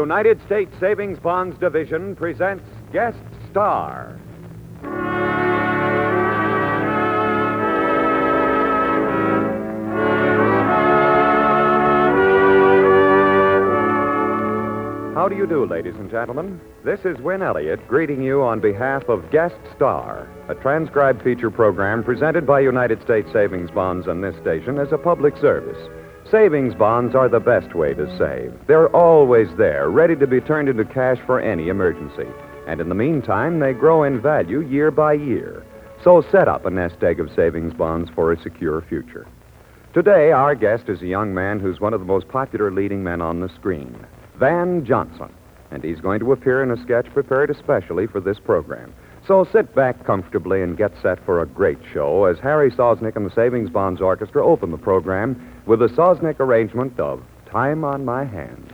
United States Savings Bonds Division presents Guest Star. How do you do, ladies and gentlemen? This is Win Elliott greeting you on behalf of Guest Star, a transcribed feature program presented by United States Savings Bonds on this station as a public service. Savings bonds are the best way to save. They're always there, ready to be turned into cash for any emergency. And in the meantime, they grow in value year by year. So set up a nest egg of savings bonds for a secure future. Today, our guest is a young man who's one of the most popular leading men on the screen, Van Johnson. And he's going to appear in a sketch prepared especially for this program. So sit back comfortably and get set for a great show as Harry Sosnick and the Savings Bonds Orchestra open the program with a Sosnick arrangement of Time on My Hands.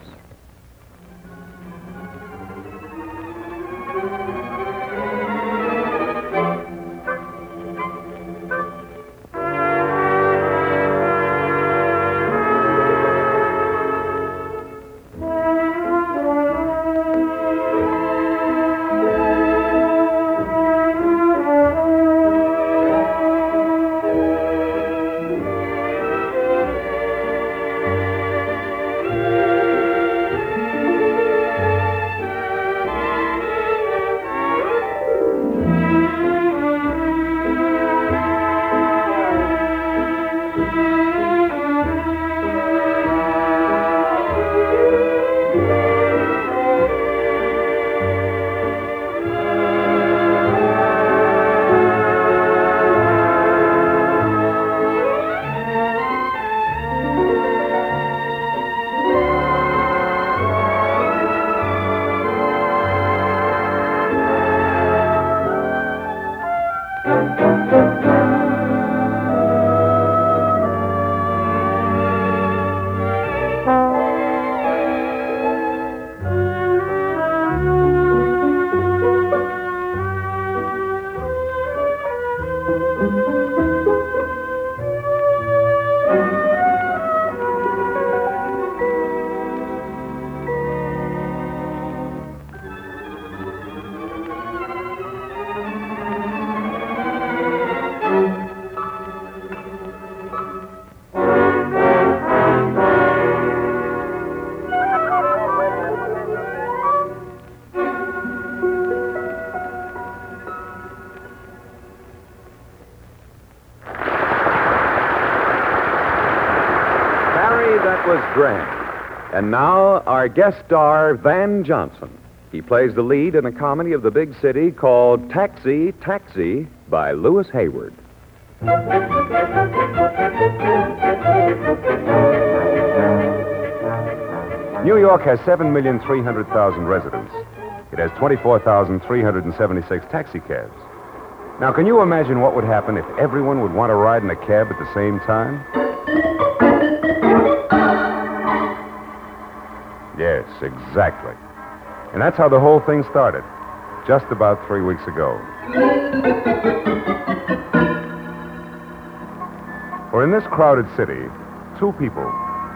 And now, our guest star, Van Johnson. He plays the lead in a comedy of the big city called Taxi, Taxi by Lewis Hayward. New York has 7,300,000 residents. It has 24,376 taxicabs. Now, can you imagine what would happen if everyone would want to ride in a cab at the same time? Yes, exactly. And that's how the whole thing started, just about three weeks ago. For in this crowded city, two people,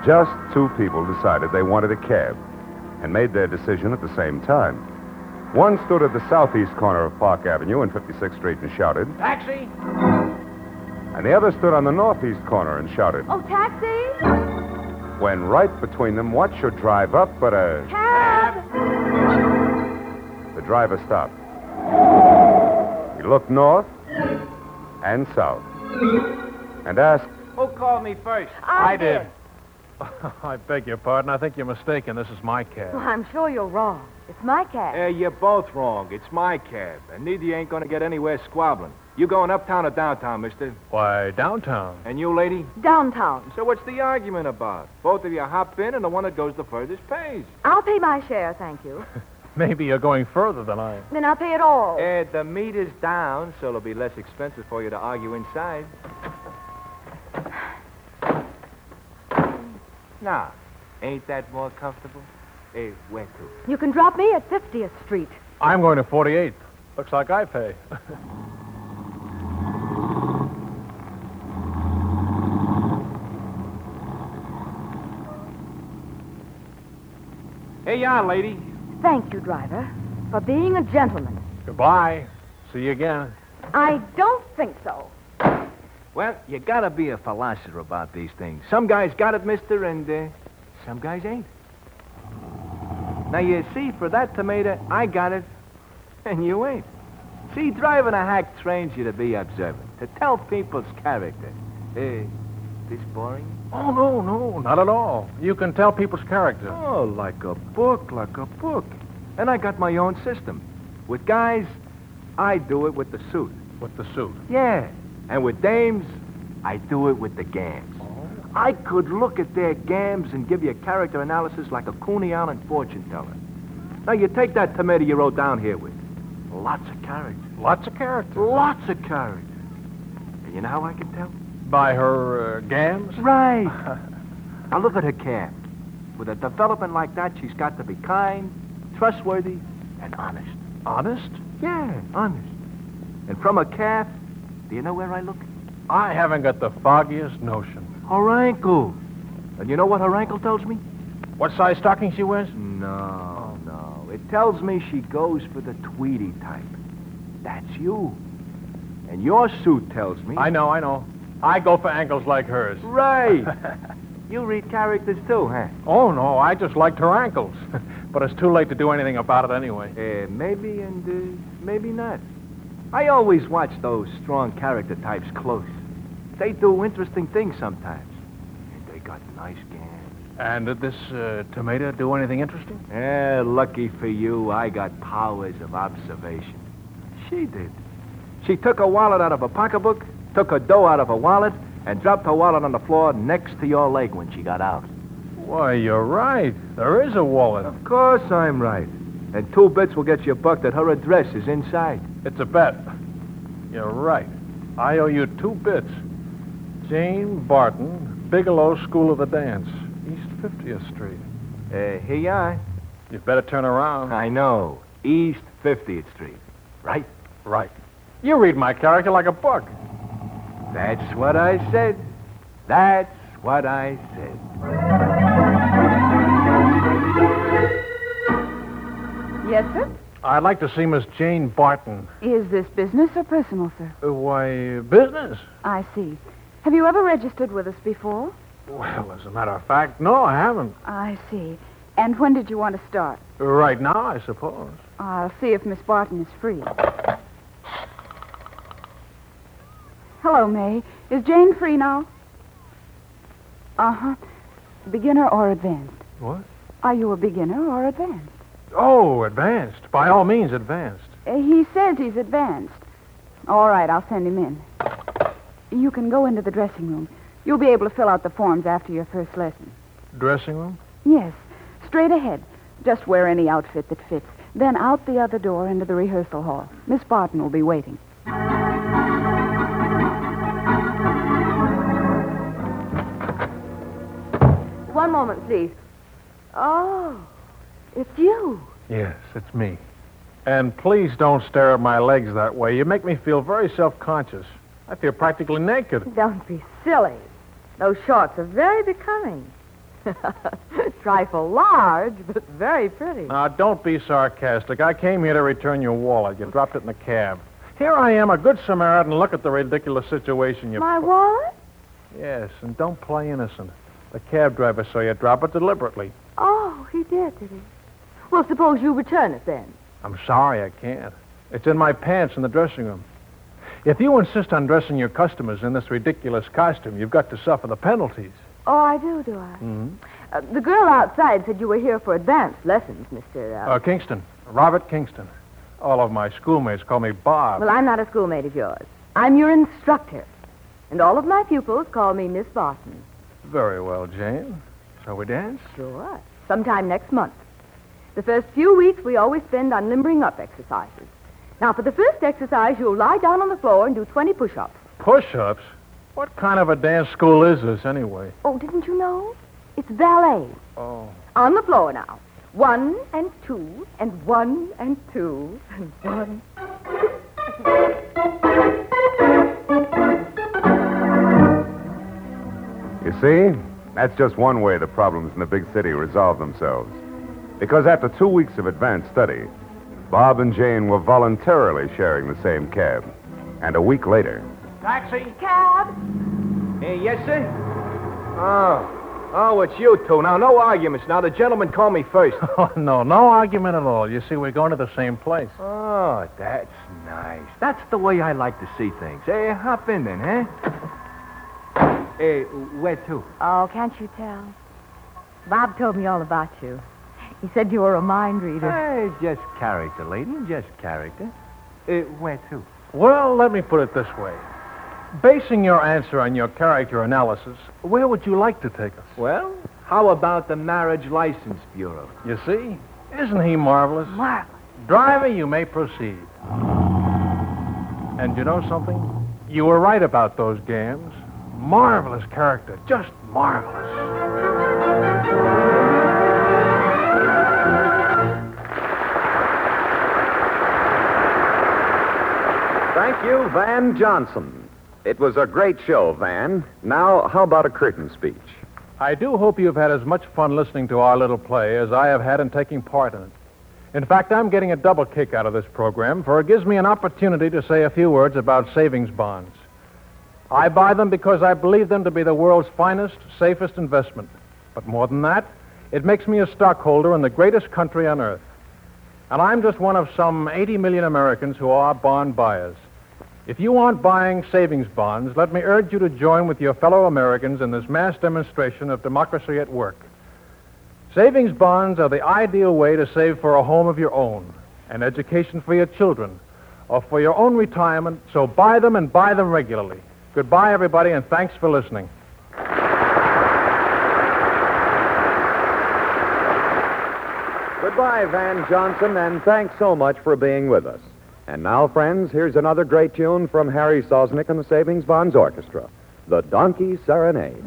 just two people, decided they wanted a cab and made their decision at the same time. One stood at the southeast corner of Park Avenue and 56th Street and shouted, Taxi! and the other stood on the northeast corner and shouted. Oh, taxi? When right between them, what should drive up but a. Cab! The driver stopped. He looked north and south and asked, Who called me first? I did. I beg your pardon. I think you're mistaken. This is my cab. Well, I'm sure you're wrong. It's my cab. Eh, you're both wrong. It's my cab, and neither you ain't gonna get anywhere squabbling. You going uptown or downtown, mister? Why, downtown. And you, lady? Downtown. So what's the argument about? Both of you hop in, and the one that goes the furthest pays. I'll pay my share, thank you. Maybe you're going further than I am. Then I'll pay it all. Eh, the meter's down, so it'll be less expensive for you to argue inside. Now, ain't that more comfortable? Eh, where to? You can drop me at 50th Street. I'm going to 48th. Looks like I pay. Here you are, lady. Thank you, driver, for being a gentleman. Goodbye. See you again. I don't think so. Well, you gotta be a philosopher about these things. Some guys got it, mister, and uh, some guys ain't. Now, you see, for that tomato, I got it, and you ain't. See, driving a hack trains you to be observant, to tell people's character. Eh, this boring? Oh, no, no, not at all. You can tell people's character. Oh, like a book, like a book. And I got my own system. With guys, I do it with the suit. With the suit. Yeah. And with dames, I do it with the gams. Oh. I could look at their gams and give you a character analysis like a Coney Island fortune teller. Now, you take that tomato you wrote down here with. Lots of character. Lots of character. Lots of character. And you know how I can tell? By her uh, gams? Right. now, look at her cab. With a development like that, she's got to be kind, trustworthy, and honest. Honest? Yeah, honest. And from a calf, do you know where I look? I haven't got the foggiest notion. Her ankle. And you know what her ankle tells me? What size stocking she wears? No, no. It tells me she goes for the Tweety type. That's you. And your suit tells me. I know, I know. I go for ankles like hers. Right. you read characters too, huh? Oh, no, I just liked her ankles. but it's too late to do anything about it anyway. Uh, maybe and uh, maybe not. I always watch those strong character types close. They do interesting things sometimes. And they got nice gams. And did this uh, tomato do anything interesting? Eh, lucky for you, I got powers of observation. She did. She took a wallet out of a pocketbook, took her dough out of her wallet, and dropped her wallet on the floor next to your leg when she got out. Why, you're right. There is a wallet. Of course I'm right. And two bits will get you bucked that her address is inside. It's a bet. You're right. I owe you two bits. Jane Barton, Bigelow School of the Dance, East 50th Street. Uh, here you are. You'd better turn around. I know. East 50th Street. Right? Right. You read my character like a book. That's what I said. That's what I said. Yes, sir? I'd like to see Miss Jane Barton. Is this business or personal, sir? Uh, why, business? I see. Have you ever registered with us before? Well, as a matter of fact, no, I haven't. I see. And when did you want to start? Right now, I suppose. I'll see if Miss Barton is free. Hello, May. Is Jane free now? Uh huh. Beginner or advanced? What? Are you a beginner or advanced? Oh, advanced. By all means, advanced. Uh, he says he's advanced. All right, I'll send him in. You can go into the dressing room. You'll be able to fill out the forms after your first lesson. Dressing room? Yes, straight ahead. Just wear any outfit that fits. Then out the other door into the rehearsal hall. Miss Barton will be waiting. One moment, please. Oh, it's you. Yes, it's me. And please don't stare at my legs that way. You make me feel very self conscious. I feel practically naked. Don't be silly. Those shorts are very becoming. Trifle large, but very pretty. Now, don't be sarcastic. I came here to return your wallet. You dropped it in the cab. Here I am, a good Samaritan. Look at the ridiculous situation you My put- wallet? Yes, and don't play innocent. The cab driver saw you drop it deliberately. Oh, he did, did he? Well, suppose you return it then. I'm sorry, I can't. It's in my pants in the dressing room. If you insist on dressing your customers in this ridiculous costume, you've got to suffer the penalties. Oh, I do, do I? Mm-hmm. Uh, the girl outside said you were here for advanced lessons, Mr. Uh... Uh, Kingston. Robert Kingston. All of my schoolmates call me Bob. Well, I'm not a schoolmate of yours. I'm your instructor. And all of my pupils call me Miss Barton. Very well, Jane. Shall we dance? Sure. Sometime next month. The first few weeks we always spend on limbering up exercises. Now, for the first exercise, you'll lie down on the floor and do 20 push-ups. Push-ups? What kind of a dance school is this, anyway? Oh, didn't you know? It's ballet. Oh. On the floor now. One and two, and one and two, and one. You see, that's just one way the problems in the big city resolve themselves. Because after two weeks of advanced study, Bob and Jane were voluntarily sharing the same cab. And a week later, Taxi? Cab? Hey, yes, sir? Oh. Oh, it's you two. Now, no arguments. Now, the gentleman called me first. Oh, no, no argument at all. You see, we're going to the same place. Oh, that's nice. That's the way I like to see things. Hey, hop in then, huh? Hey, where to? Oh, can't you tell? Bob told me all about you. He said you were a mind reader. Hey, just character, lady. Just character. Uh, where to? Well, let me put it this way. Basing your answer on your character analysis, where would you like to take us? Well, how about the Marriage License Bureau? You see? Isn't he marvelous? Marvelous. Driver, you may proceed. And you know something? You were right about those games. Marvelous character. Just marvelous. Thank you, Van Johnson. It was a great show, Van. Now, how about a curtain speech? I do hope you've had as much fun listening to our little play as I have had in taking part in it. In fact, I'm getting a double kick out of this program, for it gives me an opportunity to say a few words about savings bonds. I buy them because I believe them to be the world's finest, safest investment. But more than that, it makes me a stockholder in the greatest country on earth. And I'm just one of some 80 million Americans who are bond buyers. If you aren't buying savings bonds, let me urge you to join with your fellow Americans in this mass demonstration of democracy at work. Savings bonds are the ideal way to save for a home of your own, an education for your children, or for your own retirement, so buy them and buy them regularly. Goodbye, everybody, and thanks for listening. Goodbye, Van Johnson, and thanks so much for being with us. And now, friends, here's another great tune from Harry Sosnick and the Savings Bonds Orchestra The Donkey Serenade.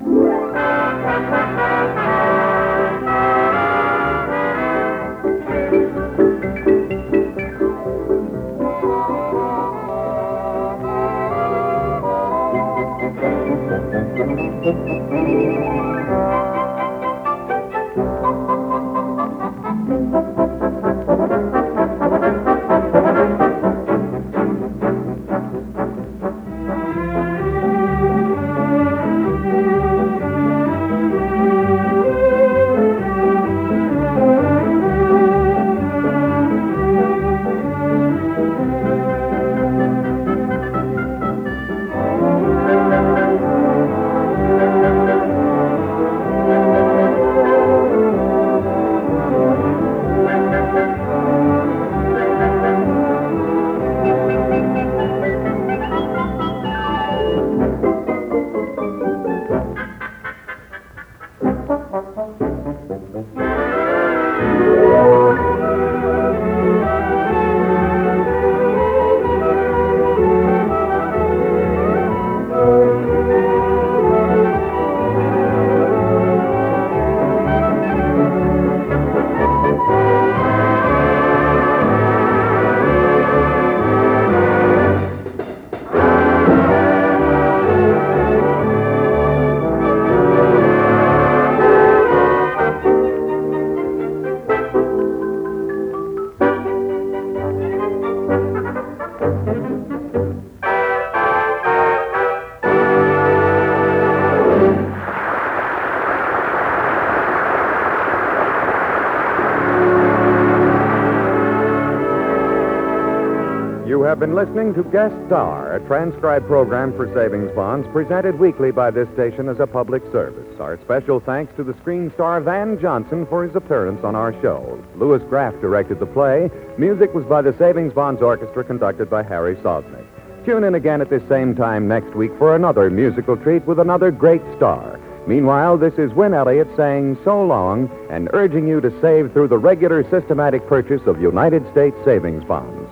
have been listening to Guest Star, a transcribed program for savings bonds presented weekly by this station as a public service. Our special thanks to the screen star Van Johnson for his appearance on our show. Louis Graff directed the play. Music was by the Savings Bonds Orchestra conducted by Harry Sosnick. Tune in again at this same time next week for another musical treat with another great star. Meanwhile, this is Win Elliott saying so long and urging you to save through the regular systematic purchase of United States savings bonds.